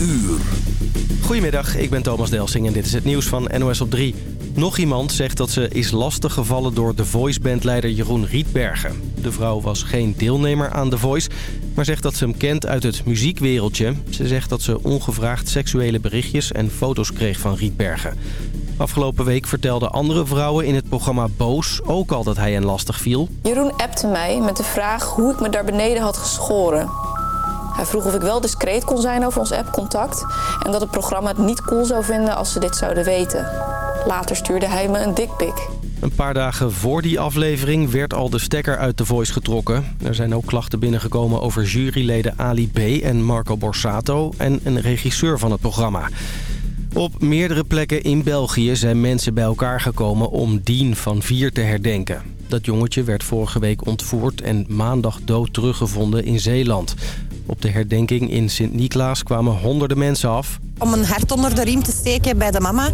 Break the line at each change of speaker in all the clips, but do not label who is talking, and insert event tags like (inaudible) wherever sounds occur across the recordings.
uur.
Goedemiddag, ik ben Thomas Delsing en dit is het nieuws van NOS op 3. Nog iemand zegt dat ze is lastiggevallen door de Voice-bandleider Jeroen Rietbergen. De vrouw was geen deelnemer aan The Voice, maar zegt dat ze hem kent uit het muziekwereldje. Ze zegt dat ze ongevraagd seksuele berichtjes en foto's kreeg van Rietbergen. Afgelopen week vertelden andere vrouwen in het programma Boos ook al dat hij hen lastig viel.
Jeroen appte mij met de vraag hoe ik me daar beneden had geschoren. Hij vroeg of ik wel discreet kon zijn over ons appcontact... en dat het programma het niet cool zou vinden als ze dit zouden weten. Later stuurde hij me een dikpik.
Een paar dagen voor die aflevering werd al de stekker uit The Voice getrokken. Er zijn ook klachten binnengekomen over juryleden Ali B. en Marco Borsato... en een regisseur van het programma. Op meerdere plekken in België zijn mensen bij elkaar gekomen om Dien van Vier te herdenken. Dat jongetje werd vorige week ontvoerd en maandag dood teruggevonden in Zeeland. Op de herdenking in Sint-Niklaas kwamen honderden mensen af.
Om een hart onder de riem te steken bij de mama.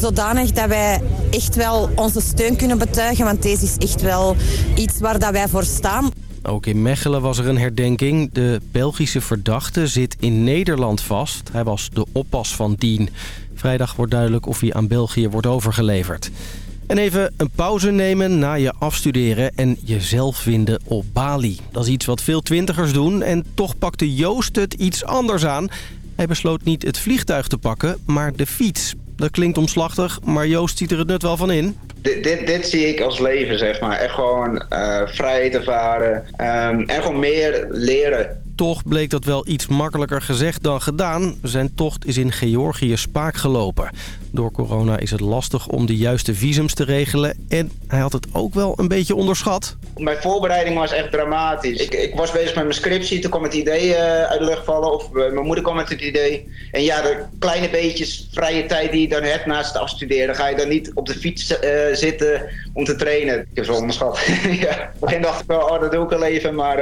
Zodanig dat wij echt wel onze steun kunnen betuigen. Want deze is echt wel iets waar dat wij voor staan.
Ook in Mechelen was er een herdenking. De Belgische verdachte zit in Nederland vast. Hij was de oppas van Dien. Vrijdag wordt duidelijk of hij aan België wordt overgeleverd. En even een pauze nemen na je afstuderen en jezelf vinden op Bali. Dat is iets wat veel twintigers doen en toch pakte Joost het iets anders aan. Hij besloot niet het vliegtuig te pakken, maar de fiets. Dat klinkt omslachtig, maar Joost ziet er het nut wel van in.
Dit, dit, dit zie ik als leven, zeg maar. Echt gewoon uh, vrij te varen um, en gewoon meer leren.
Toch bleek dat wel iets makkelijker gezegd dan gedaan. Zijn tocht is in Georgië spaak gelopen. Door corona is het lastig om de juiste visums te regelen. En hij had het ook wel een beetje onderschat.
Mijn voorbereiding was echt dramatisch. Ik, ik was bezig met mijn scriptie, toen kwam het idee uh, uit de lucht vallen. Of uh, mijn moeder kwam met het idee. En ja, de kleine beetjes vrije tijd die je dan hebt naast het afstuderen... ga je dan niet op de fiets uh, zitten om te trainen. Ik heb wel onderschat. (laughs) ja. Een dacht ik wel, oh, dat doe ik wel even. Maar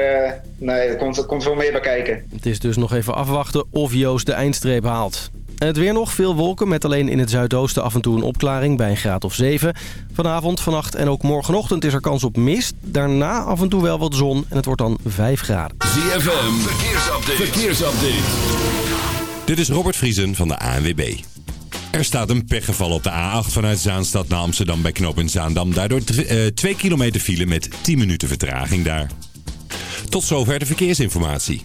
nee, er komt, er komt veel meer bij kijken.
Het is dus nog even afwachten of Joost de eindstreep haalt. Het weer nog, veel wolken met alleen in het zuidoosten af en toe een opklaring bij een graad of 7. Vanavond, vannacht en ook morgenochtend is er kans op mist. Daarna af en toe wel wat zon en het wordt dan 5 graden.
ZFM, verkeersupdate. verkeersupdate.
Dit is Robert Vriesen van de ANWB. Er staat een pechgeval op de A8 vanuit Zaanstad naar Amsterdam bij knooppunt Zaandam. Daardoor 2 kilometer file met 10 minuten vertraging daar. Tot zover de verkeersinformatie.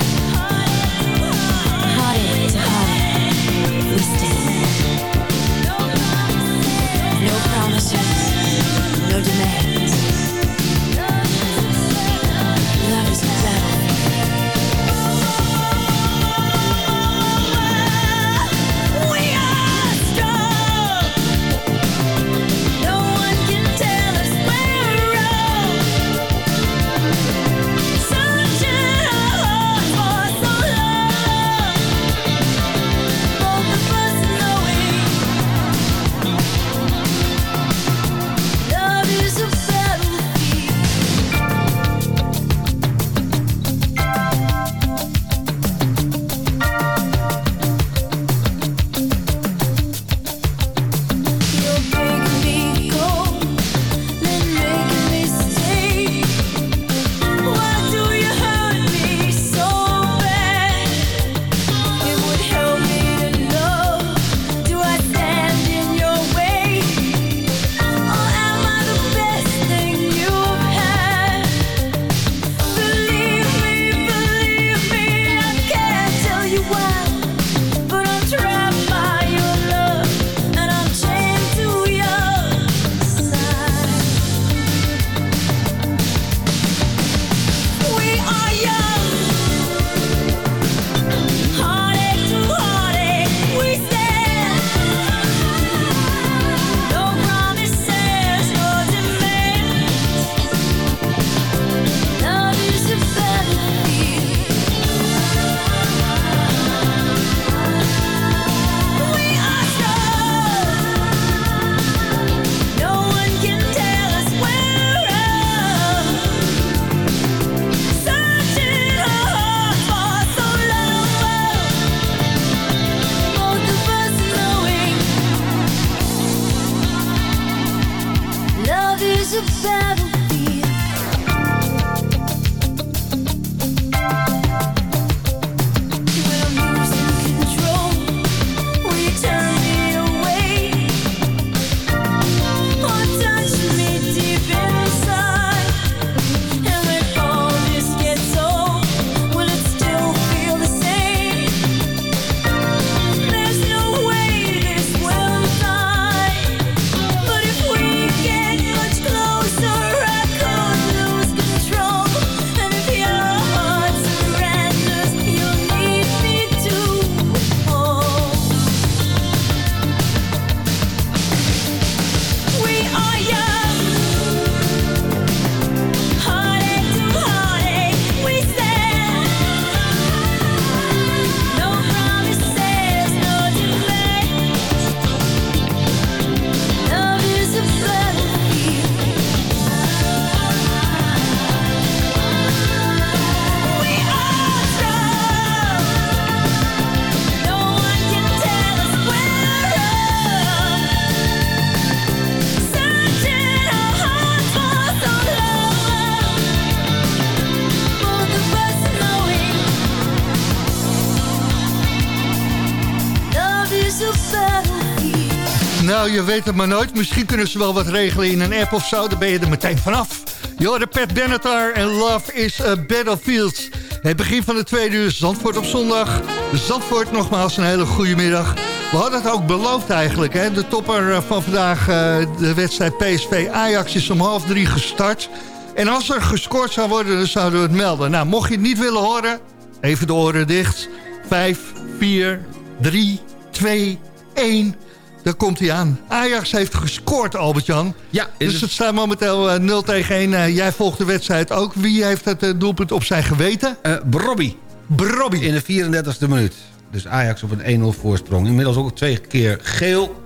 Je weet het maar nooit. Misschien kunnen ze wel wat regelen in een app of zo. Dan ben je er meteen vanaf. Jorde Pet Benatar en Love is a Battlefield. Het begin van de tweede uur Zandvoort op zondag. Zandvoort, nogmaals een hele goede middag. We hadden het ook beloofd eigenlijk. Hè? De topper eh, van vandaag, eh, de wedstrijd PSV Ajax, is om half drie gestart. En als er gescoord zou worden, dan zouden we het melden. Nou, mocht je het niet willen horen, even de oren dicht. 5, 4, 3, 2, 1... Daar komt hij aan. Ajax heeft gescoord, Albert-Jan.
Ja,
Dus het staat momenteel eh, 0 tegen 1. Eh, jij volgt de wedstrijd ook. Wie heeft het eh, doelpunt op zijn geweten?
Uh, Brobby.
Brobby.
In de 34e minuut. Dus Ajax op een 1-0 voorsprong. Inmiddels ook twee keer geel.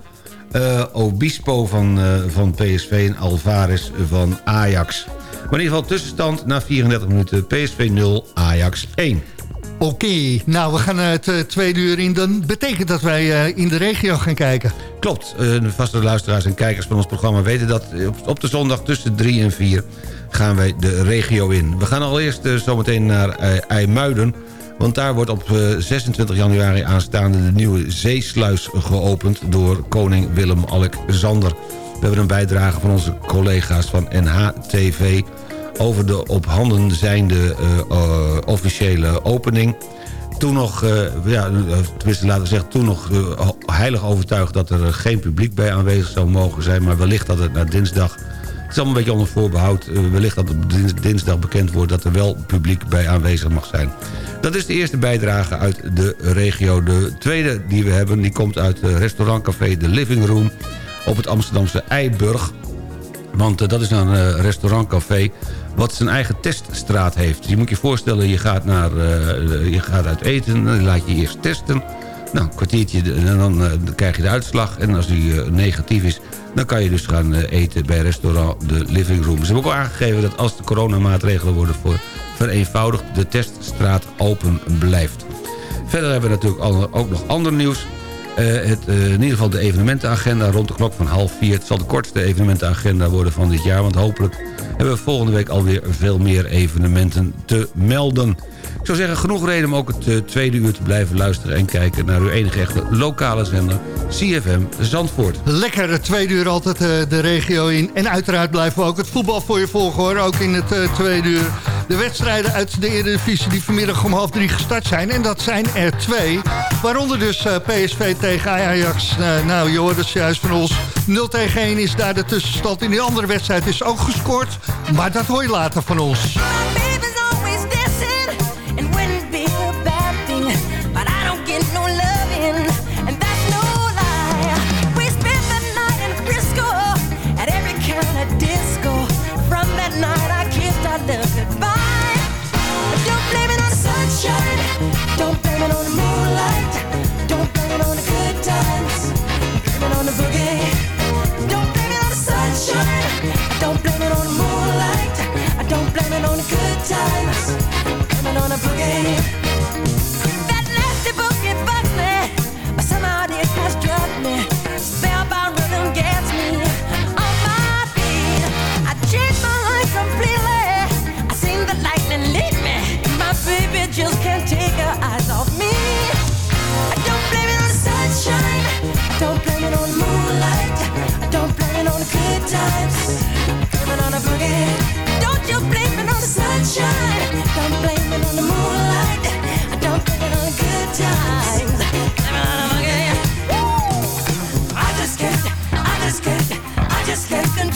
Uh, Obispo van, uh, van PSV en Alvarez van Ajax. Maar in ieder geval tussenstand na 34 minuten. PSV 0, Ajax 1.
Oké, nou we gaan het uh, tweede uur in. Dan betekent dat wij uh, in de regio gaan kijken.
Klopt, uh, de vaste luisteraars en kijkers van ons programma weten dat op, op de zondag tussen 3 en 4 gaan wij de regio in. We gaan allereerst zometeen naar IJmuiden. Want daar wordt op 26 januari aanstaande de nieuwe zeesluis geopend door koning Willem-Alexander. We hebben een bijdrage van onze collega's van NHTV over de op handen zijnde uh, uh, officiële opening. Toen nog, uh, ja, tenminste laten we zeggen, toen nog heilig overtuigd dat er geen publiek bij aanwezig zou mogen zijn. Maar wellicht dat het na dinsdag, het is allemaal een beetje onder voorbehoud, wellicht dat het dinsdag bekend wordt dat er wel publiek bij aanwezig mag zijn. Dat is de eerste bijdrage uit de regio. De tweede die we hebben, die komt uit restaurantcafé The Living Room op het Amsterdamse Eiburg. Want dat is een restaurantcafé wat zijn eigen teststraat heeft. Je moet je voorstellen, je gaat, naar, uh, je gaat uit eten, dan laat je eerst testen. Nou, een kwartiertje en dan, dan krijg je de uitslag. En als die negatief is, dan kan je dus gaan eten bij restaurant De Living Room. Ze hebben ook aangegeven dat als de coronamaatregelen worden voor vereenvoudigd... de teststraat open blijft. Verder hebben we natuurlijk ook nog ander nieuws. Het, in ieder geval de evenementenagenda rond de klok van half vier. Het zal de kortste evenementenagenda worden van dit jaar... want hopelijk hebben we volgende week alweer veel meer evenementen te melden. Ik zou zeggen, genoeg reden om ook het uh, tweede uur te blijven luisteren... en kijken naar uw enige echte lokale zender, CFM Zandvoort.
Lekker, het tweede uur altijd de regio in. En uiteraard blijven we ook het voetbal voor je volgen, hoor. Ook in het tweede uur. De wedstrijden uit de Eredivisie die vanmiddag om half drie gestart zijn. En dat zijn er twee. Waaronder dus PSV tegen Ajax. Uh, nou, je hoort het juist van ons. 0 tegen 1 is daar de tussenstand. In die andere wedstrijd is ook gescoord. Maar dat hoor je later van ons.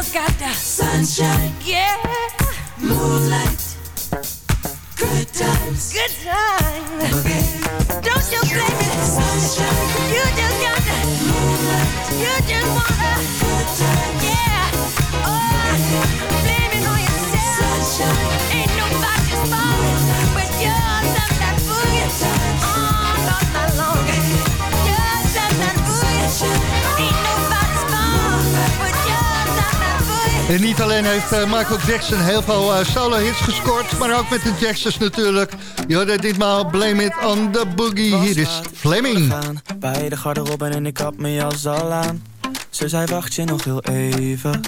Just got the sunshine. Yeah. Moonlight. Good times. Good times. Boogie. Don't you blame it. Sunshine. You just got the moonlight. You just wanna. Good times.
En niet alleen heeft eh, Michael Jackson heel veel eh, solo-hits gescoord... maar ook met de Jacksons natuurlijk. Je hoorde ditmaal Blame It on the Boogie. Hier is Fleming.
Bij de garderobe en ik had mijn jas al aan Ze zei wacht je nog heel even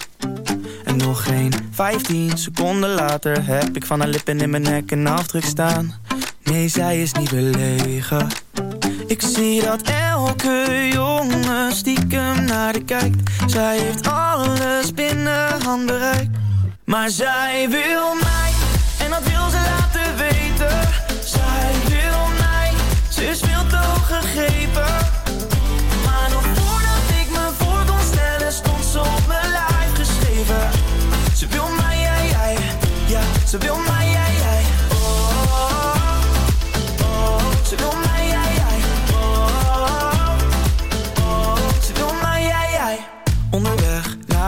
En nog geen 15 seconden later Heb ik van haar lippen in mijn nek een afdruk staan Nee, zij is niet belegen Ik zie dat elke jongen stiekem naar de kijkt. Zij heeft alles binnen handbereik Maar zij wil mij En dat wil ze laten weten. Zij wil mij Ze is veel te hoog gegrepen. Maar nog voordat ik me voor kon stellen Stond ze op mijn lijf geschreven. Ze wil mij, jij, jij Ja, ze wil mij,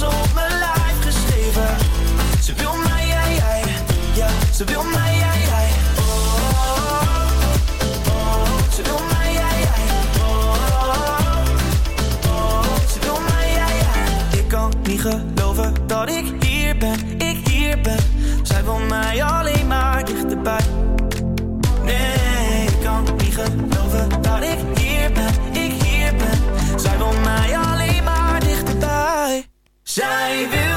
ze op mijn lijf geschreven. Ze wil mij, jij, jij Ja, ze wil mij, Oh, Ze wil mij, jij, Ze wil mij, jij Ik kan niet geloven dat ik hier ben. Ik hier ben. Zij wil mij alleen maar dichterbij Zij wil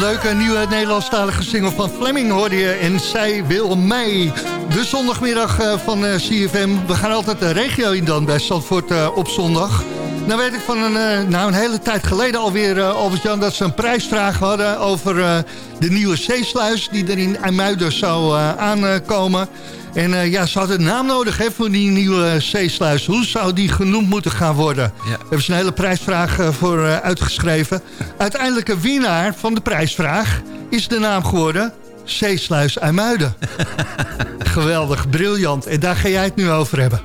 leuke nieuwe Nederlandstalige single van Fleming hoorde je. En zij wil mij. De zondagmiddag eh, van eh, CFM. We gaan altijd de regio in dan bij Zandvoort eh, op zondag. Nou weet ik van een, nou een hele tijd geleden alweer, Albert-Jan... dat ze een prijsvraag hadden over de nieuwe zeesluis... die er in IJmuiden zou aankomen. En eh, ja, ze hadden een naam nodig hè, voor die nieuwe zeesluis. Hoe zou die genoemd moeten gaan worden? Daar hebben ze een hele prijsvraag eh, voor eh, uitgeschreven. Uiteindelijke winnaar van de prijsvraag is de naam geworden... Zeesluis IJmuiden. (laughs) Geweldig, briljant. En daar ga jij het nu over hebben.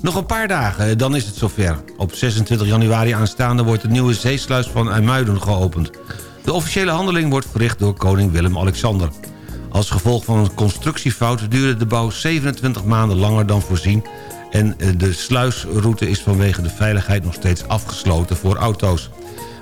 Nog een paar dagen, dan is het zover. Op 26 januari aanstaande wordt de nieuwe zeesluis van IJmuiden geopend. De officiële handeling wordt verricht door koning Willem-Alexander. Als gevolg van een constructiefout duurde de bouw 27 maanden langer dan voorzien... en eh, de sluisroute is vanwege de veiligheid nog steeds afgesloten voor auto's.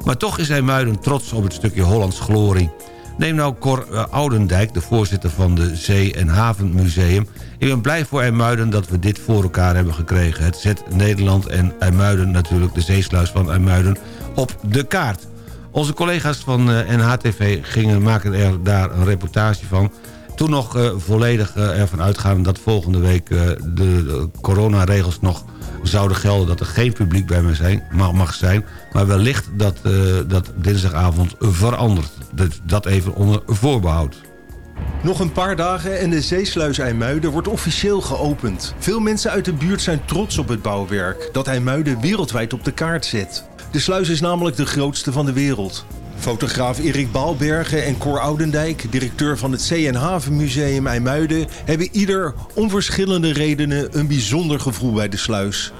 Maar toch is IJmuiden trots op het stukje Hollands glorie. Neem nou Cor eh, Oudendijk, de voorzitter van de Zee- en Havenmuseum. Ik ben blij voor IJmuiden dat we dit voor elkaar hebben gekregen. Het zet Nederland en IJmuiden, natuurlijk de zeesluis van IJmuiden, op de kaart. Onze collega's van eh, NHTV gingen, maken er daar een reportage van. Toen nog eh, volledig eh, ervan uitgaan dat volgende week de, coronaregels nog zouden gelden... dat er geen publiek bij me zijn, mag, zijn. Maar wellicht dat, dat dinsdagavond verandert. Dat, dat even onder voorbehoud.
Nog een paar dagen en de zeesluis IJmuiden wordt officieel geopend. Veel mensen uit de buurt zijn trots op het bouwwerk dat IJmuiden wereldwijd op de kaart zet. De sluis is namelijk de grootste van de wereld. Fotograaf Erik Baalbergen en Cor Oudendijk, directeur van het Zee- en Havenmuseum IJmuiden, hebben ieder om verschillende redenen een bijzonder gevoel bij de sluis.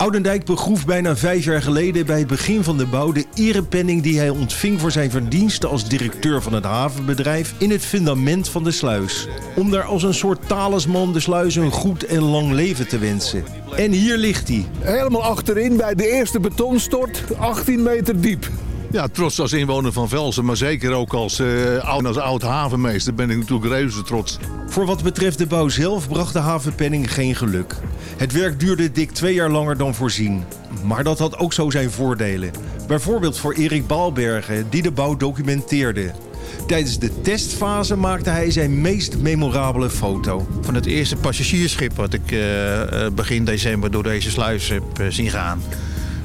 Oudendijk begroef bijna vijf jaar geleden bij het begin van de bouw de erepenning die hij ontving voor zijn verdiensten als directeur van het havenbedrijf in het fundament van de sluis. Om daar als een soort talisman de sluis een goed en lang leven te wensen. En hier ligt hij.
Helemaal achterin bij de eerste betonstort, 18 meter diep. Ja, trots als inwoner van Velsen, maar zeker ook als, eh, oud- als oud havenmeester ben ik natuurlijk reuze trots.
Voor wat betreft de bouw zelf bracht de havenpenning geen geluk. Het werk duurde dik twee jaar langer dan voorzien. Maar dat had ook zo zijn voordelen. Bijvoorbeeld voor Erik Baalbergen, die de bouw documenteerde. Tijdens de testfase maakte hij zijn meest memorabele foto.
Van het eerste passagiersschip wat ik eh, eh, begin december door deze sluis heb zien gaan.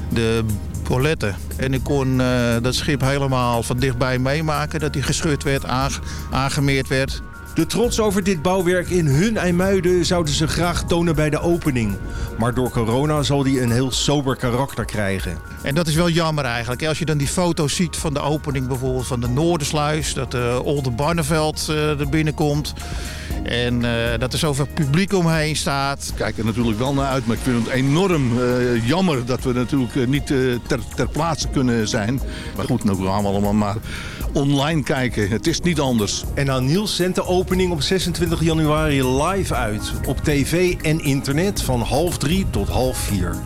De Paulette. En ik kon eh, dat schip helemaal van dichtbij meemaken. Dat hij gescheurd werd, aange- aangemeerd werd.
De trots over dit bouwwerk in hun IJmuiden zouden ze graag tonen bij de opening. Maar door corona zal die een heel sober karakter krijgen.
En dat is wel jammer eigenlijk. Als je dan die foto's ziet van de opening bijvoorbeeld van de Noordersluis. Dat de Olde Barneveld eh, er binnenkomt. En eh, dat er zoveel publiek omheen staat.
Ik kijk er natuurlijk wel naar uit, maar ik vind het enorm eh, jammer dat we natuurlijk eh, niet eh, ter, ter plaatse kunnen zijn. Maar goed, nou gaan we allemaal maar online kijken. Het is niet anders.
En nou Niels zendt de opening op 26 januari live uit. Op tv en internet van half drie tot half vier.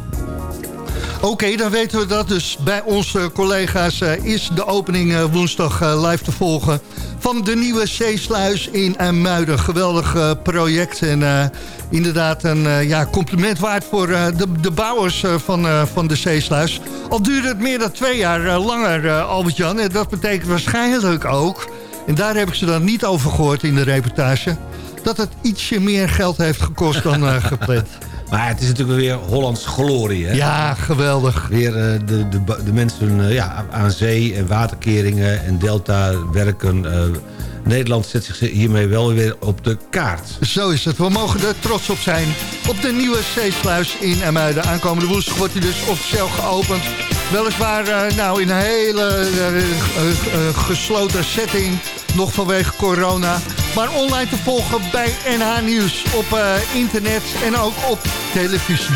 Oké, dan weten we dat. Dus bij onze collega's eh, is de opening eh, woensdag eh, live te volgen... van de nieuwe zeesluis in IJmuiden. Geweldig project en inderdaad een ja, compliment waard voor de, de bouwers van, van de zeesluis. Al duurde het meer dan twee jaar langer, Albert-Jan. En dat betekent waarschijnlijk ook... en daar heb ik ze dan niet over gehoord in de reportage... dat het ietsje meer geld heeft gekost dan gepland. (laughs)
Maar het is natuurlijk weer Hollands glorie. Hè?
Ja, geweldig.
Weer eh, de, de, de mensen eh, ja, aan zee en waterkeringen en delta werken. eh, Nederland zet zich hiermee wel weer op de kaart.
Zo is het. We mogen er trots op zijn. Op de nieuwe zeesluis in Emuiden. Aankomende woensdag wordt hij dus officieel geopend. Weliswaar eh, nou, in een hele eh, eh, gesloten setting. Nog vanwege corona. Maar online te volgen bij NH Nieuws. Op internet en ook op televisie.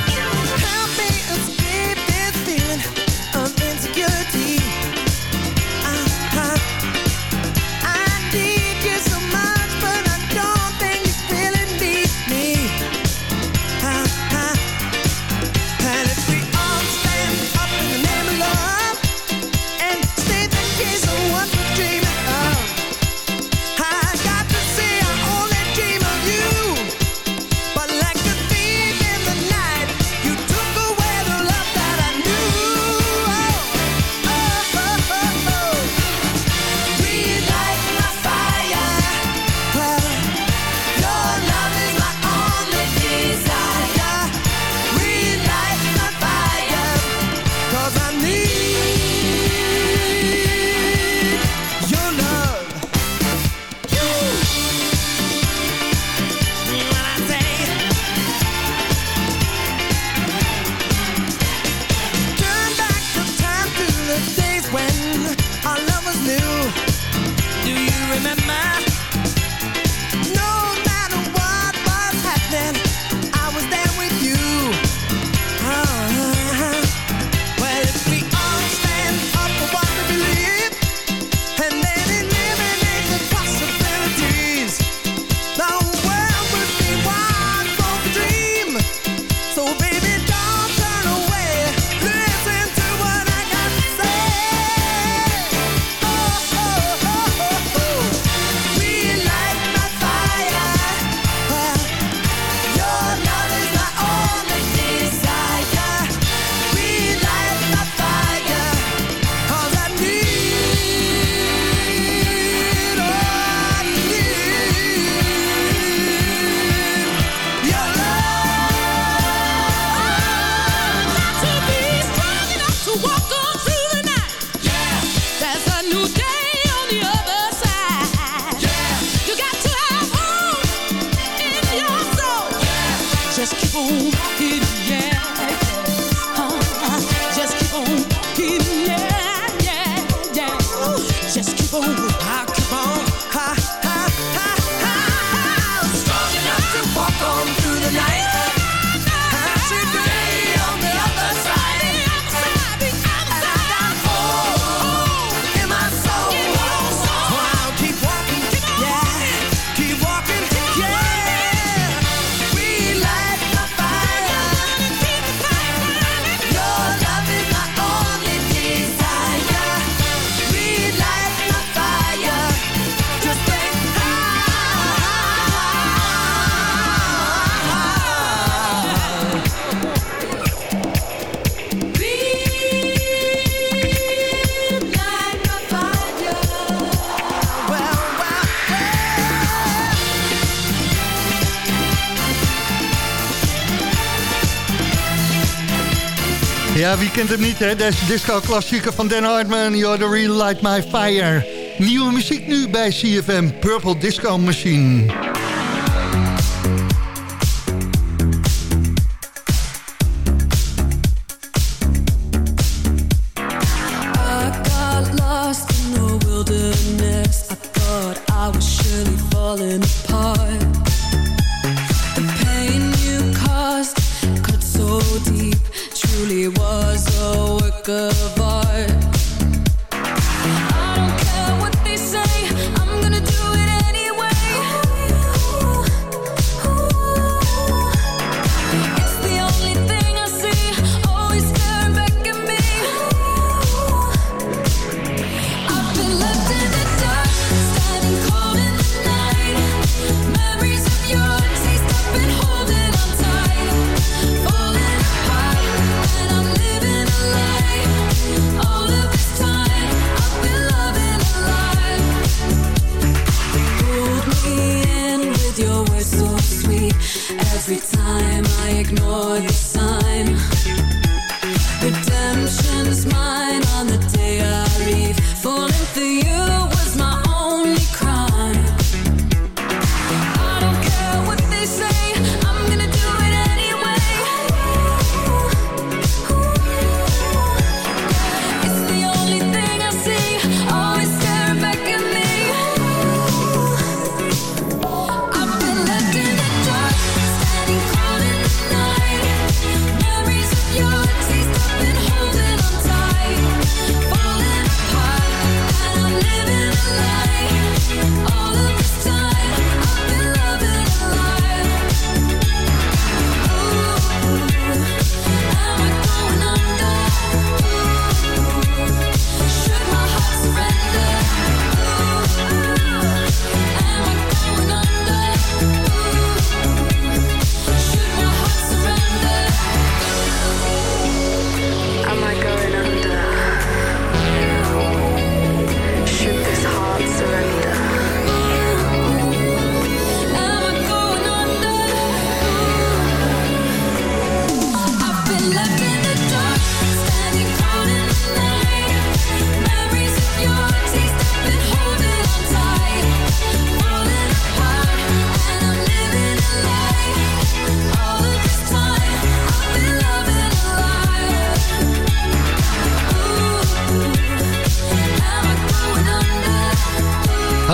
Ja, wie kent hem niet, hè? Deze disco-klassieker van Dan Hartman, You're the Real Light My Fire. Nieuwe muziek nu bij CFM, Purple Disco Machine.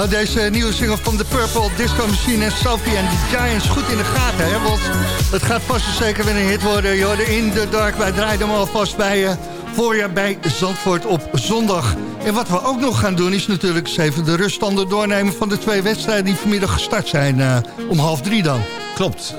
Hou deze nieuwe single van The Purple Disco Machine en Sophie en the Giants goed in de gaten. Hè? Want het gaat vast en zeker weer een hit worden. Je hoorde in the dark. Wij draaien hem alvast bij je voorjaar bij Zandvoort op zondag. En wat we ook nog gaan doen is natuurlijk eens even de ruststanden doornemen... van de twee wedstrijden die vanmiddag gestart zijn. eh, om half drie dan.
Klopt. eh,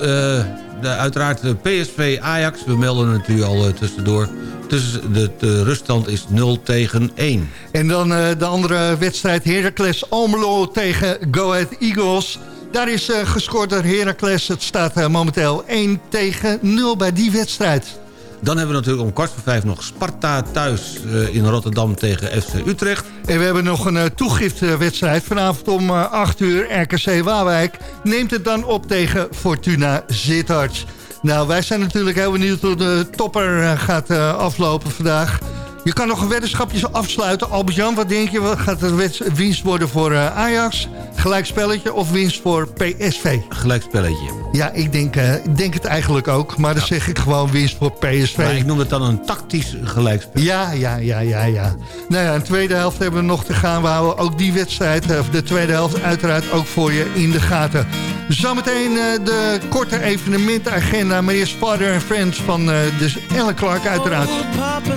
de, uiteraard de PSV Ajax. We melden het u al eh, tussendoor. Tussen de, de ruststand is 0 tegen 1.
En dan eh, de andere wedstrijd Heracles Almelo tegen Go Ahead Eagles. Daar is eh, gescoord door Heracles. Het staat eh, momenteel 1 tegen 0 bij die wedstrijd.
Dan hebben we natuurlijk om kwart voor vijf nog Sparta thuis in Rotterdam tegen FC Utrecht.
En we hebben nog een toegiftwedstrijd. Vanavond om uh, 8 uur RKC Waalwijk neemt het dan op tegen Fortuna Sittard. Nou, wij zijn natuurlijk heel benieuwd hoe de topper uh, gaat uh, aflopen vandaag. Je kan nog een weddenschapje afsluiten. Albert-Jan, wat denk je? Wat gaat de winst worden voor uh, Ajax? Gelijkspelletje of winst voor PSV?
Gelijkspelletje.
Ja, ik denk, uh, ik denk het eigenlijk ook. Maar dan ja. zeg ik gewoon winst voor PSV.
Maar ik noem het dan een tactisch gelijkspel.
Ja, ja, ja, ja, ja. Nou ja, een tweede helft hebben we nog te gaan. We houden ook die wedstrijd, de tweede helft, uiteraard ook voor je in de gaten. Zometeen uh, de korte evenementagenda. Maar eerst Father and Friends van uh, de Ellen Clark uiteraard.
Oh, papa,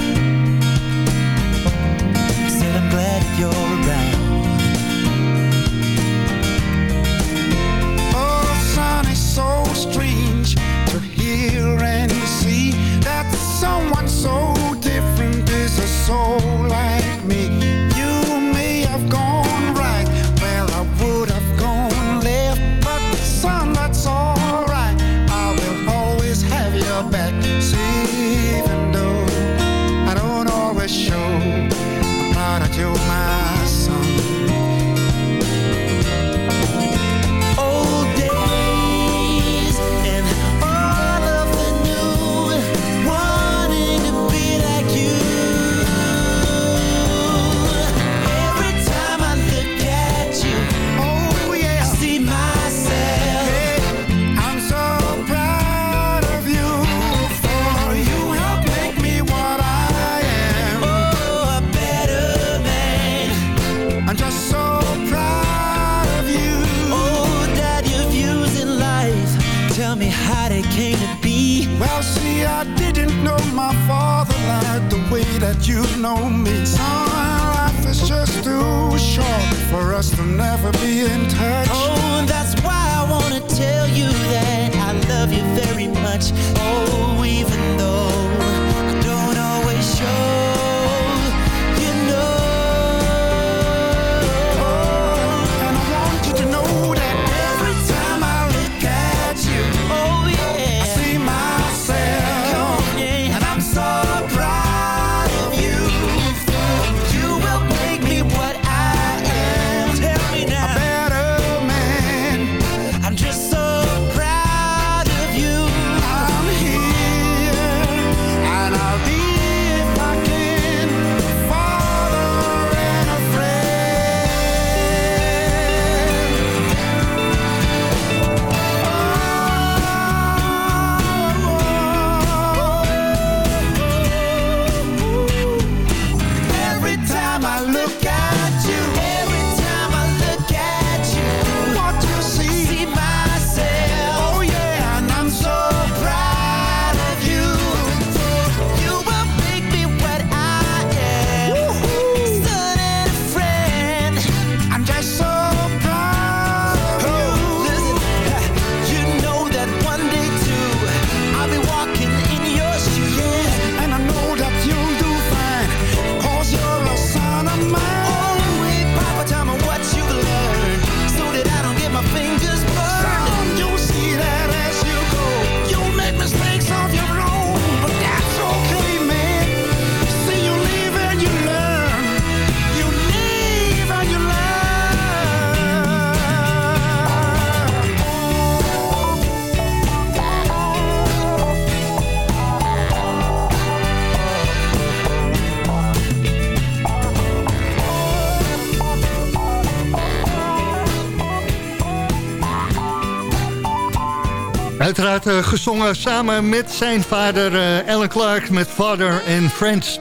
Eh, gezongen samen met zijn vader eh, Alan Clark met Father and Friends.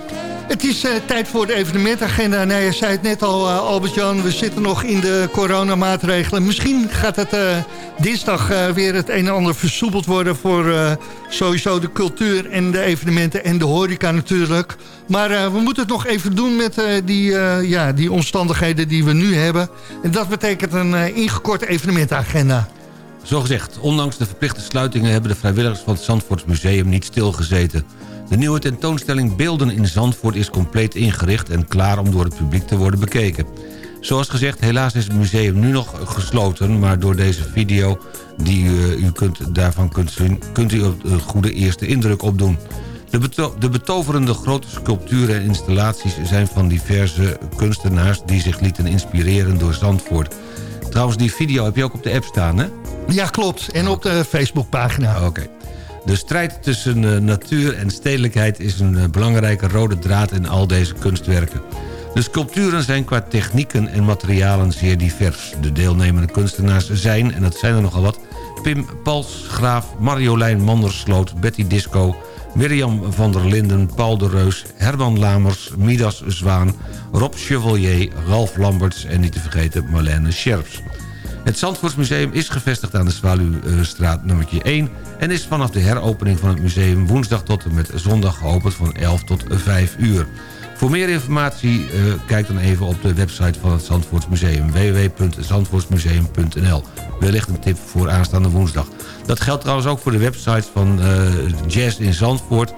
Het is eh, tijd voor de evenementagenda. Nee, je zei het net al, Albert-Jan, we zitten nog in de coronamaatregelen. Misschien gaat het dinsdag weer het een en ander versoepeld worden... voor sowieso de cultuur en de evenementen en de horeca natuurlijk. Maar we moeten het nog even doen met die, ja, die omstandigheden die we nu hebben. En dat betekent een eh, ingekorte evenementagenda.
Zo gezegd, ondanks de verplichte sluitingen... hebben de vrijwilligers van het Zandvoorts Museum niet stilgezeten. De nieuwe tentoonstelling Beelden in Zandvoort is compleet ingericht... en klaar om door het publiek te worden bekeken. Zoals gezegd, helaas is het museum nu nog gesloten... maar door deze video die u kunt, daarvan kunt zien... kunt u een goede eerste indruk opdoen. De, de betoverende grote sculpturen en installaties... zijn van diverse kunstenaars die zich lieten inspireren door Zandvoort... Trouwens, die video heb je ook op de app staan, hè?
Ja, klopt. En op de Facebookpagina.
Oké. De strijd tussen uh, natuur en stedelijkheid is een uh, belangrijke rode draad in al deze kunstwerken. De sculpturen zijn qua technieken en materialen zeer divers. De deelnemende kunstenaars zijn, en dat zijn er nogal wat... Pim Pals, Graaf, Marjolein Mandersloot, Betty Disco... Mirjam van der Linden, Paul de Reus, Herman Lamers, Midas Zwaan... Rob Chevalier, Ralf Lamberts en niet te vergeten Marlene Scherps. Het Zandvoortsmuseum is gevestigd aan de Zwaluwstraat nummertje 1... en is vanaf de heropening van het museum woensdag tot en met zondag geopend van 11 tot 5 uur. Voor meer informatie uh, kijk dan even op de website van het Zandvoortsmuseum... www.zandvoortsmuseum.nl Wellicht een tip voor aanstaande woensdag. Dat geldt trouwens ook voor de websites van uh, Jazz in Zandvoort...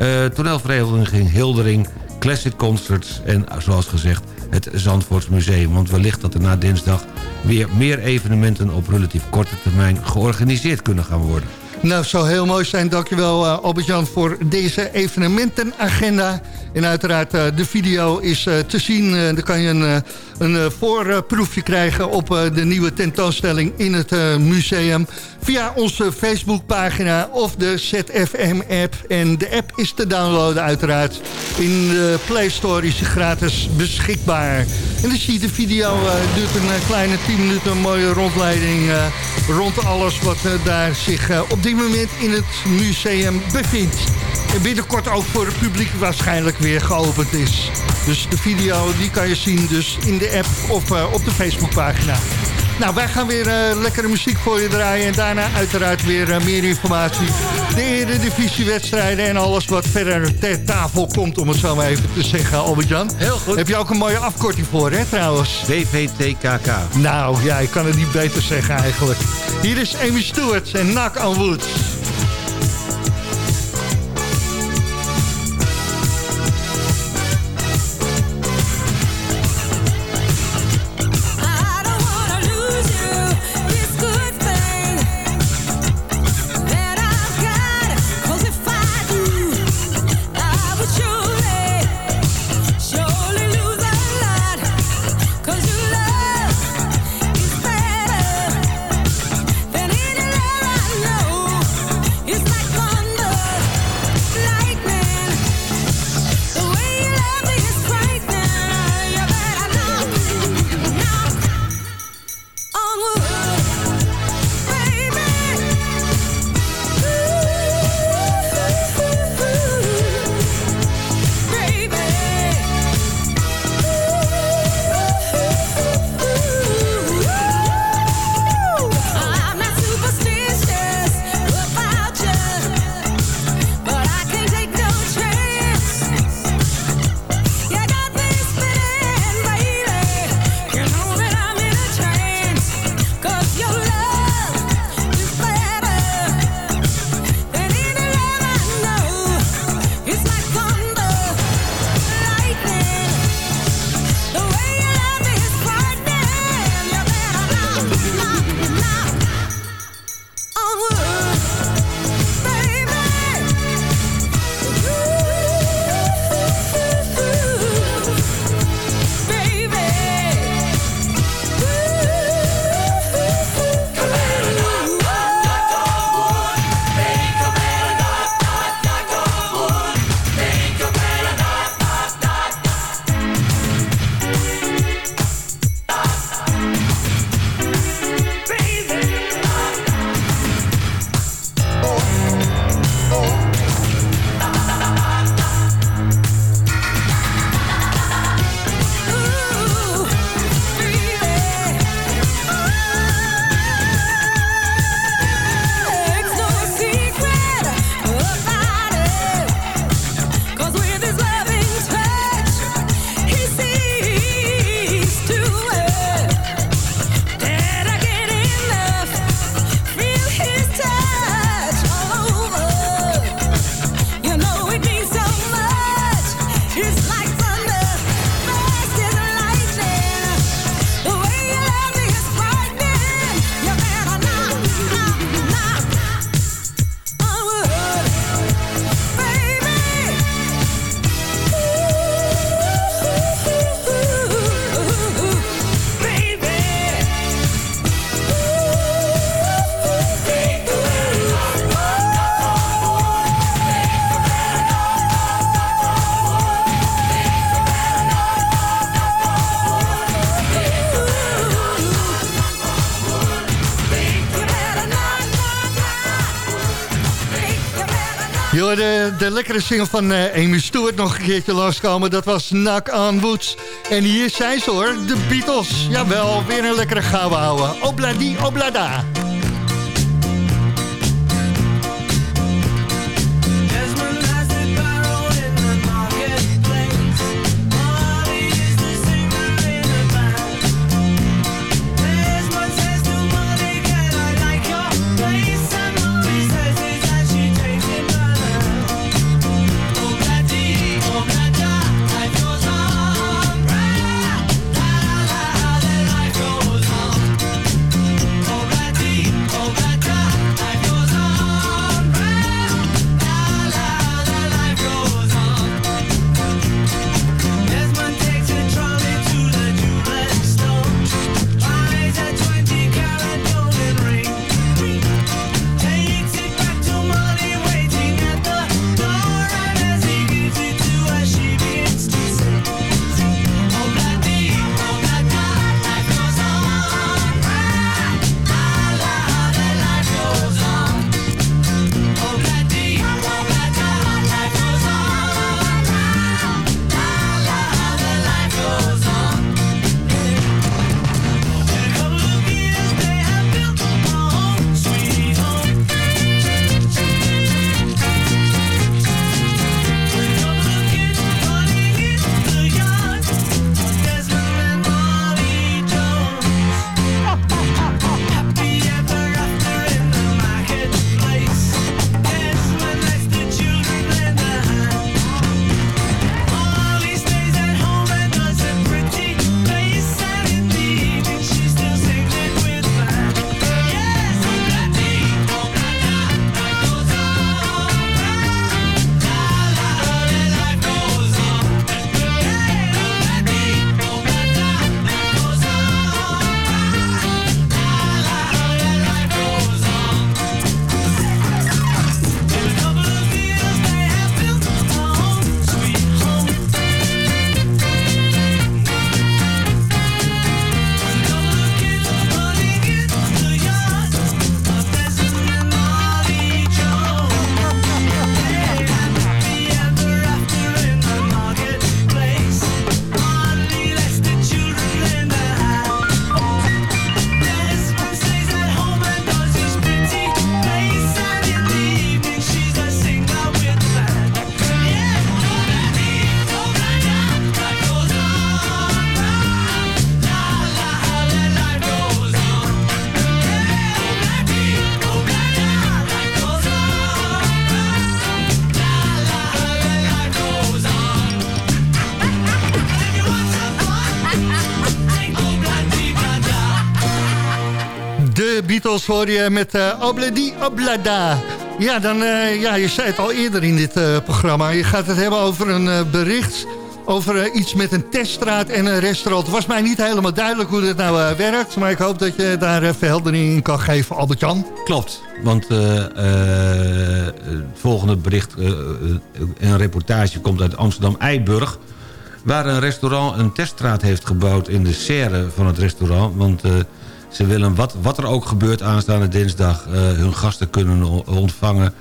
Uh, toneelvereniging Hildering, Classic Concerts en zoals gezegd het Zandvoortsmuseum. Want wellicht dat er na dinsdag weer meer evenementen op relatief korte termijn georganiseerd kunnen gaan worden.
Nou, zou heel mooi zijn. Dankjewel uh, Albert-Jan voor deze evenementenagenda. En uiteraard uh, de video is uh, te zien. dan kan je een, een voorproefje krijgen op de nieuwe tentoonstelling in het museum. Via onze Facebookpagina of de ZFM-app. En de app is te downloaden uiteraard. In de Play Store is gratis beschikbaar. En dan zie je de video. duurt een kleine 10 minuten. Een mooie rondleiding rond alles wat daar zich op dit moment in het museum bevindt. En binnenkort ook voor het publiek waarschijnlijk weer geopend is. Dus de video die kan je zien dus in de app of uh, op de Facebookpagina. Nou, wij gaan weer eh, lekkere muziek voor je draaien. En daarna uiteraard weer eh, meer informatie. De eredivisiewedstrijden en alles wat verder ter tafel komt, om het zo maar even te zeggen, Albert-Jan.
Heel goed.
Heb je ook een mooie afkorting voor, hè, trouwens?
DVTKK.
Nou, ja, ik kan het niet beter zeggen eigenlijk. Hier is Amy Stewart en Knock on Woods. De, de lekkere single van eh, Amy Stewart nog een keertje langskomen. Dat was Knock on Woods. En hier zijn ze hoor, de Beatles. Jawel, weer een lekkere gouden houden. Obladi, oblada. Je met eh Obladi Oblada. Ja, dan, eh, ja, je zei het al eerder in dit eh, programma. Je gaat het hebben over een bericht over iets met een teststraat en een restaurant. Het was mij niet helemaal duidelijk hoe dat nou werkt. Maar ik hoop dat je daar uh, verheldering in kan geven, Albert-Jan.
Klopt, want het volgende bericht, een reportage komt uit Amsterdam-Eiburg... waar een restaurant een teststraat heeft gebouwd in de serre van het restaurant. Want ze willen, wat, wat er ook gebeurt aanstaande dinsdag... eh, hun gasten kunnen ontvangen.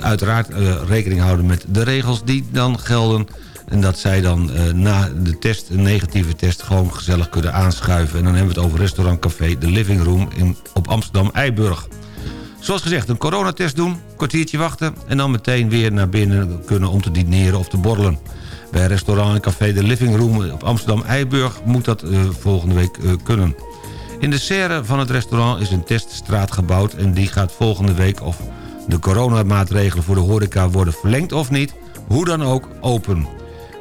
Uiteraard eh, rekening houden met de regels die dan gelden... En dat zij dan eh, na de test, een negatieve test, gewoon gezellig kunnen aanschuiven. En dan hebben we het over restaurant Café De Living Room in, op Amsterdam-Eiburg. Zoals gezegd, een coronatest doen, kwartiertje wachten... en dan meteen weer naar binnen kunnen om te dineren of te borrelen. Bij restaurant en café De Living Room op Amsterdam-Eiburg moet dat volgende week kunnen. In de serre van het restaurant is een teststraat gebouwd... en die gaat volgende week of de coronamaatregelen voor de horeca worden verlengd of niet... hoe dan ook open.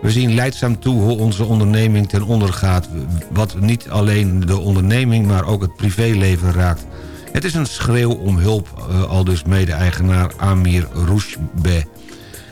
We zien leidzaam toe hoe onze onderneming ten onder gaat... wat niet alleen de onderneming, maar ook het privéleven raakt. Het is een schreeuw om hulp, eh, al dus mede-eigenaar Amir Roushbeh.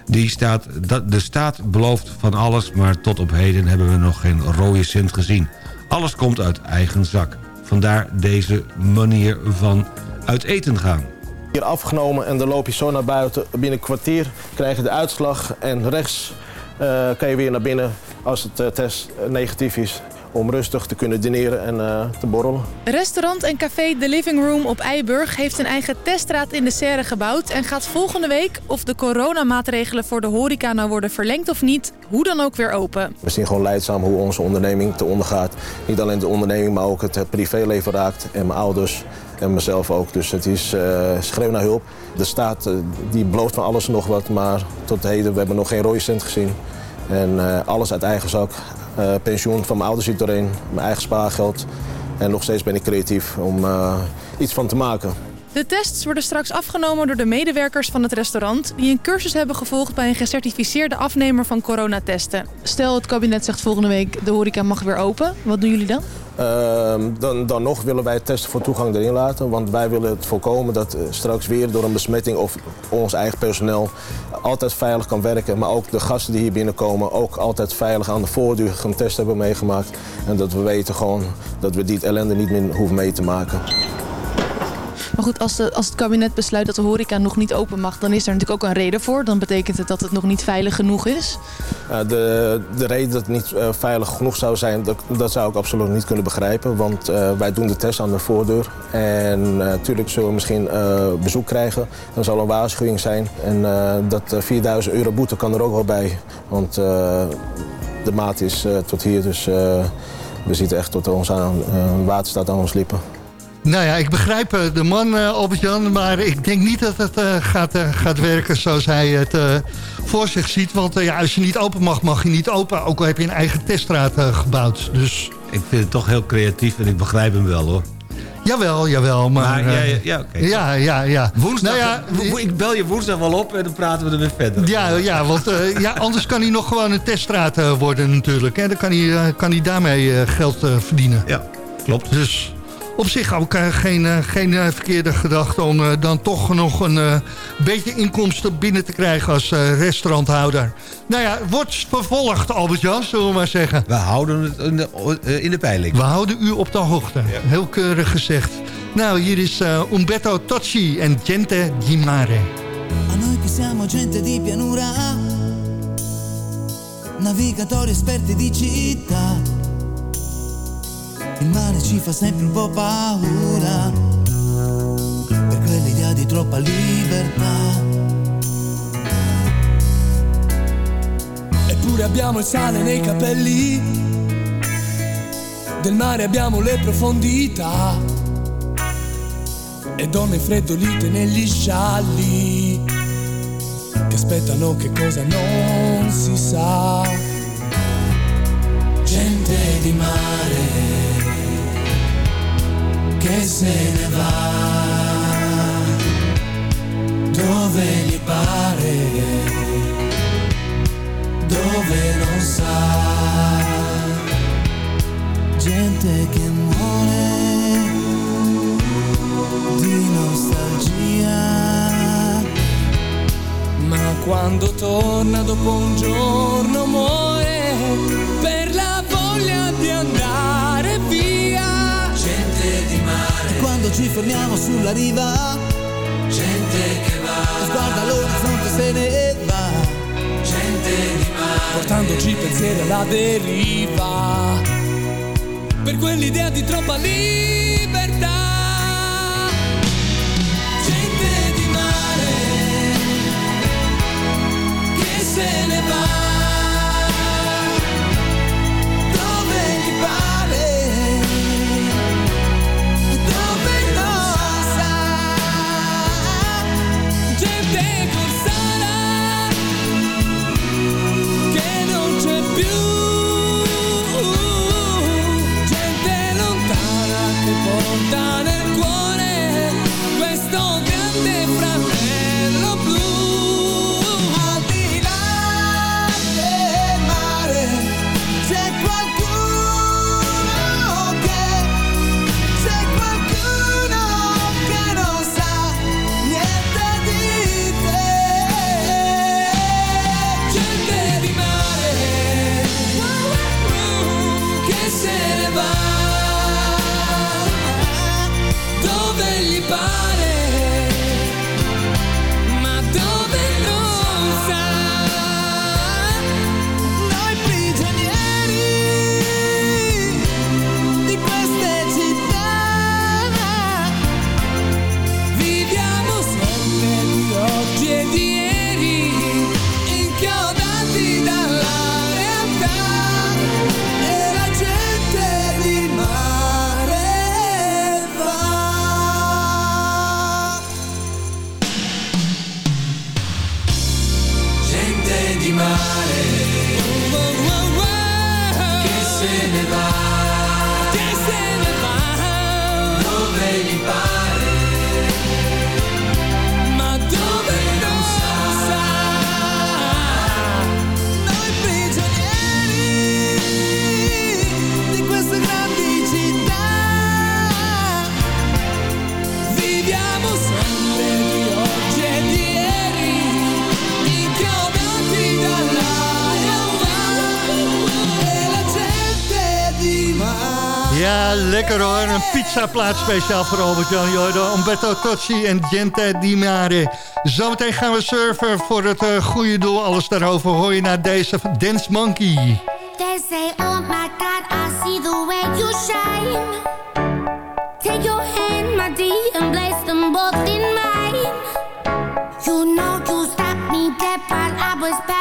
Die staat, de staat belooft van alles, maar tot op heden hebben we nog geen rode cent gezien. Alles komt uit eigen zak. Vandaar deze manier van uit eten gaan.
Hier afgenomen en dan loop je zo naar buiten. Binnen kwartier krijg je de uitslag en rechts eh, kan je weer naar binnen als het eh, test negatief is. Om rustig te kunnen dineren en eh, te borrelen.
Restaurant en café The Living Room op Eiburg heeft een eigen teststraat in de serre gebouwd... en gaat volgende week, of de coronamaatregelen voor de horeca nou worden verlengd of niet, hoe dan ook weer open.
We zien gewoon leidzaam hoe onze onderneming te ondergaat. Niet alleen de onderneming, maar ook het eh, privéleven raakt. En mijn ouders en mezelf ook. Dus het is eh schreeuw naar hulp. De staat die belooft van alles en nog wat, maar tot heden we hebben nog geen rode cent gezien. En alles uit eigen zak. Eh, pensioen van mijn ouders zit doorheen, mijn eigen spaargeld. En nog steeds ben ik creatief om eh, iets van te maken.
De tests worden straks afgenomen door de medewerkers van het restaurant... die een cursus hebben gevolgd bij een gecertificeerde afnemer van coronatesten. Stel, het kabinet zegt volgende week de horeca mag weer open. Wat doen jullie dan?
Ehm, dan, dan nog willen wij testen voor toegang erin laten. Want wij willen het voorkomen dat eh, straks weer door een besmetting of ons eigen personeel altijd veilig kan werken. Maar ook de gasten die hier binnenkomen ook altijd veilig aan de voordeur een test hebben meegemaakt. En dat we weten gewoon dat we die ellende niet meer hoeven mee te maken.
Maar goed, als, de, als het kabinet besluit dat de horeca nog niet open mag... dan is daar natuurlijk ook een reden voor. Dan betekent het dat het nog niet veilig genoeg is.
De, de reden dat het niet uh, veilig genoeg zou zijn, dat, dat zou ik absoluut niet kunnen begrijpen. Want uh, wij doen de test aan de voordeur. En natuurlijk zullen we misschien bezoek krijgen. Dan zal een waarschuwing zijn. En dat 4000 euro boete kan er ook wel bij. Want de maat is tot hier, dus we zitten echt tot ons aan. water staat aan ons lippen.
Nou ja, ik begrijp uh, de man, uh, Albert-Jan, maar ik denk niet dat het uh, gaat, gaat werken zoals hij het voor zich ziet. Want ja, als je niet open mag, mag je niet open. Ook al heb je een eigen teststraat gebouwd. Dus...
Ik vind het toch heel creatief en ik begrijp hem wel hoor.
Jawel, jawel, maar...
maar ja, ja, ja, okay.
ja, ja, ja.
Woensdag, nou ja, ik bel je woensdag wel op en dan praten we er weer verder.
Ja, ja want uh, ja, anders kan hij nog gewoon een teststraat worden natuurlijk. Hè? Dan kan hij, kan hij daarmee geld verdienen.
Ja, klopt.
Dus op zich ook uh, geen, uh, geen uh, verkeerde gedachte om dan toch nog een beetje inkomsten binnen te krijgen als restauranthouder. Nou ja, wordt vervolgd, Albert-Jan, zullen we maar zeggen.
We houden het in de, in de peiling.
We houden u op de hoogte. Ja. Heel keurig gezegd. Nou, hier is Umberto Tocci en Gente di Mare.
A noi che siamo gente di pianura Navigatori esperti di città il mare ci fa sempre un po' paura per quell'idea di troppa libertà.
Eppure abbiamo il sale nei capelli, del mare abbiamo le profondità e donne freddolite negli scialli che aspettano che cosa non si sa. Gente di mare che se ne va. Dove gli pare, dove non sa,
gente che muore
di nostalgia, ma quando torna dopo un giorno muore per la voglia di andare. quando ci fermiamo sulla riva.
Gente che va.
Sguarda l'orizzonte se ne va.
Gente di mare
Portandoci pensieri alla deriva. Per quell'idea di troppa libertà. Gente di mare Che se ne va.
plaats speciaal voor Albert-Jan Jordan. Umberto Tocci en Gente Di Mare. Zometeen gaan we surfen voor het uh, goede doel. Alles daarover hoor je naar deze Dance Monkey.
They say, oh my God, I see the way you shine. Take your hand, my dear, and place them both in mine. You know you stopped me dead while I was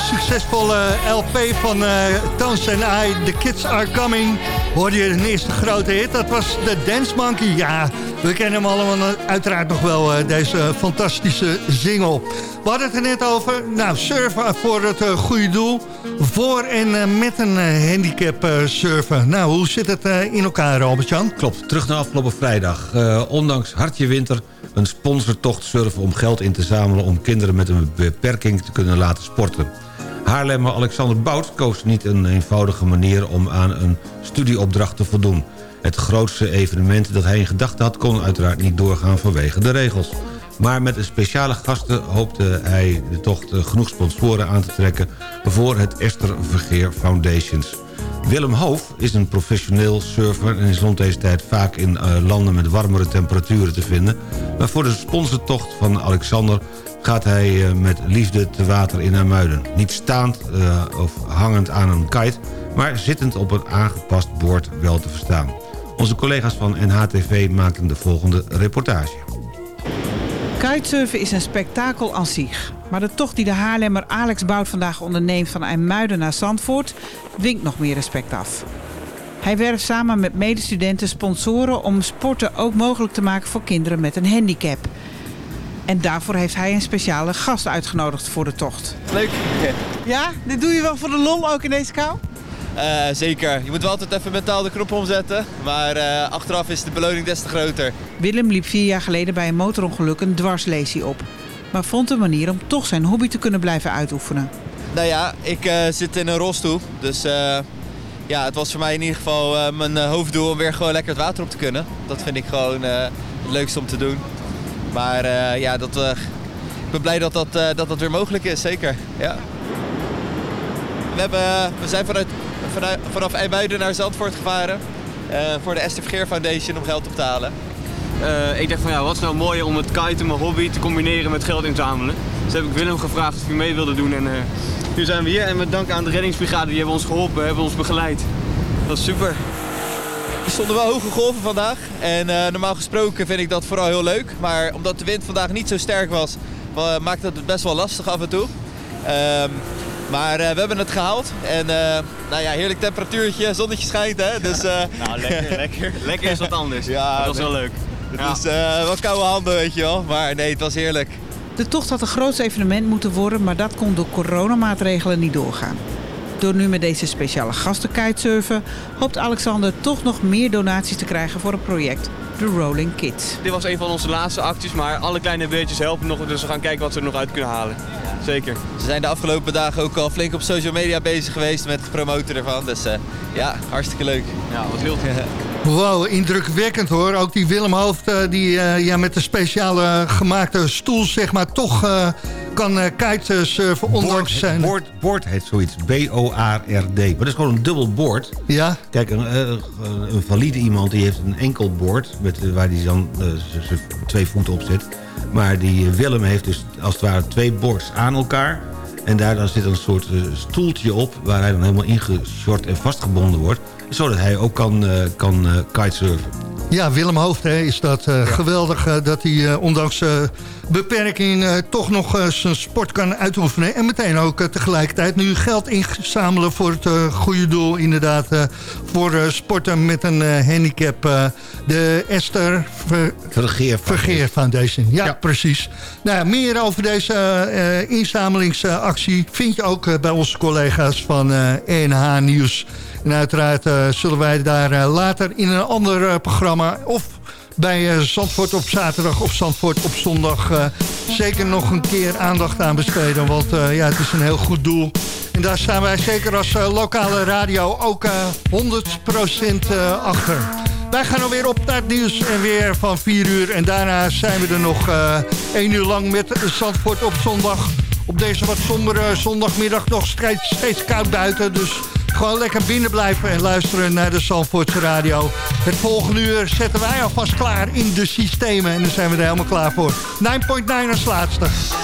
succesvolle LP van Tans en I, The Kids Are Coming... hoorde je de eerste grote hit. Dat was de Dance Monkey. Ja, we kennen hem allemaal uiteraard nog wel, eh, deze fantastische single. We hadden het er net over. Nou, surfen voor het eh, goede doel. Voor en met een handicap surfen. Nou, hoe zit het in elkaar, Albert-Jan?
Klopt, terug naar afgelopen vrijdag. Ondanks hartje winter een sponsortocht surfen om geld in te zamelen... om kinderen met een beperking te kunnen laten sporten. Haarlemmer Alexander Bout koos niet een eenvoudige manier... om aan een studieopdracht te voldoen. Het grootste evenement dat hij in gedachten had... kon uiteraard niet doorgaan vanwege de regels. Maar met een speciale gasten hoopte hij de tocht eh, genoeg sponsoren aan te trekken... voor het Esther Vergeer Foundations. Willem Hoof is een professioneel surfer... en is rond deze tijd vaak in eh, landen met warmere temperaturen te vinden. Maar voor de sponsortocht van Alexander gaat hij eh, met liefde te water in Amuiden. Niet staand eh, of hangend aan een kite... maar zittend op een aangepast boord wel te verstaan. Onze collega's van NHTV maakten de volgende reportage.
Kitesurfen is een spektakel aan zich. Maar de tocht die de Haarlemmer Alex Bout vandaag onderneemt van IJmuiden naar Zandvoort... dwingt nog meer respect af. Hij werft samen met medestudenten sponsoren om sporten ook mogelijk te maken voor kinderen met een handicap. En daarvoor heeft hij een speciale gast uitgenodigd voor de tocht.
Leuk.
Ja, dit doe je wel voor de lol ook in deze kou?
Eh, zeker. Je moet wel altijd even mentaal de knop omzetten. Maar eh, achteraf is de beloning des te groter.
Willem liep vier jaar geleden bij een motorongeluk een dwarslesie op. Maar vond een manier om toch zijn hobby te kunnen blijven uitoefenen.
Nou ja, ik eh, zit in een rolstoel. Dus ja, het was voor mij in ieder geval mijn hoofddoel om weer gewoon lekker het water op te kunnen. Dat vind ik gewoon het leukste om te doen. Maar ja, dat, ik ben blij dat dat, dat dat weer mogelijk is, zeker. Ja. We, hebben, we zijn vanuit, vanaf IJmuiden naar Zandvoort gevaren. eh, voor de Esther Vergeer Foundation om geld op te halen.
Eh, ik dacht van ja, wat is nou mooier om het kiten, mijn hobby, te combineren met geld inzamelen. Dus heb ik Willem gevraagd of hij mee wilde doen en eh, nu zijn we hier. En met dank aan de reddingsbrigade, die hebben ons geholpen, hebben ons begeleid. Dat is super.
Er stonden wel hoge golven vandaag. En eh, normaal gesproken vind ik dat vooral heel leuk. Maar omdat de wind vandaag niet zo sterk was, wa- maakte het best wel lastig af en toe. Maar eh, we hebben het gehaald. En eh, nou ja, heerlijk temperatuurtje, zonnetje schijnt hè. Dus, eh,
Nou, lekker, lekker. (laughs) Lekker is wat anders.
Ja,
dat was wel leuk.
Het
Ja.
is eh, wel koude handen, weet je wel. Maar nee, het was heerlijk.
De tocht had een groot evenement moeten worden, maar dat kon door coronamaatregelen niet doorgaan. Door nu met deze speciale gasten kitesurfen, hoopt Alexander toch nog meer donaties te krijgen voor het project The Rolling Kids.
Dit was een van onze laatste acties, maar alle kleine beetjes helpen nog. Dus we gaan kijken wat we er nog uit kunnen halen. Zeker.
Ze zijn de afgelopen dagen ook al flink op social media bezig geweest met het promoten ervan. Dus eh, ja, hartstikke leuk.
Ja, wat heel (laughs)
Wow, indrukwekkend hoor. Ook die Willem Hoofd eh, die eh, ja, met de speciale gemaakte stoel zeg maar toch eh, kan eh kitesurfen ondanks zijn...
Board, board heet zoiets. B-O-A-R-D. Maar dat is gewoon een dubbel boord.
Ja.
Kijk, een, een valide iemand die heeft een enkel boord... Met, waar hij dan eh, z- z- twee voeten op zit. Maar die Willem heeft dus als het ware twee boards aan elkaar. En daar dan zit een soort stoeltje op... waar hij dan helemaal ingeshort en vastgebonden wordt. Zodat hij ook kan, eh, kan eh, kitesurfen.
Ja, Willem Hoofd hè, is dat eh, geweldig dat hij ondanks beperking toch nog zijn sport kan uitoefenen. En meteen ook tegelijkertijd nu geld inzamelen voor het goede doel. Inderdaad, voor sporten met een handicap. de Esther Ver-
Vergeer
Vergeer Foundation. Ja, precies. Nou, ja, meer over deze inzamelingsactie vind je ook bij onze collega's van ENH Nieuws. En uiteraard eh, zullen wij daar eh, later in een ander eh, programma... of bij Zandvoort op zaterdag of Zandvoort op zondag... zeker nog een keer aandacht aan besteden. Want ja, het is een heel goed doel. En daar staan wij zeker als lokale radio ook eh 100% eh, achter. Wij gaan alweer op naar het nieuws en weer van 4 uur. En daarna zijn we er nog eh 1 uur lang met Zandvoort op zondag. Op deze wat sombere zondagmiddag nog steeds, steeds koud buiten. Dus gewoon lekker binnen blijven en luisteren naar de Zandvoortse radio. Het volgende uur zetten wij alvast klaar in de systemen. En dan zijn we er helemaal klaar voor. 9.9 als laatste.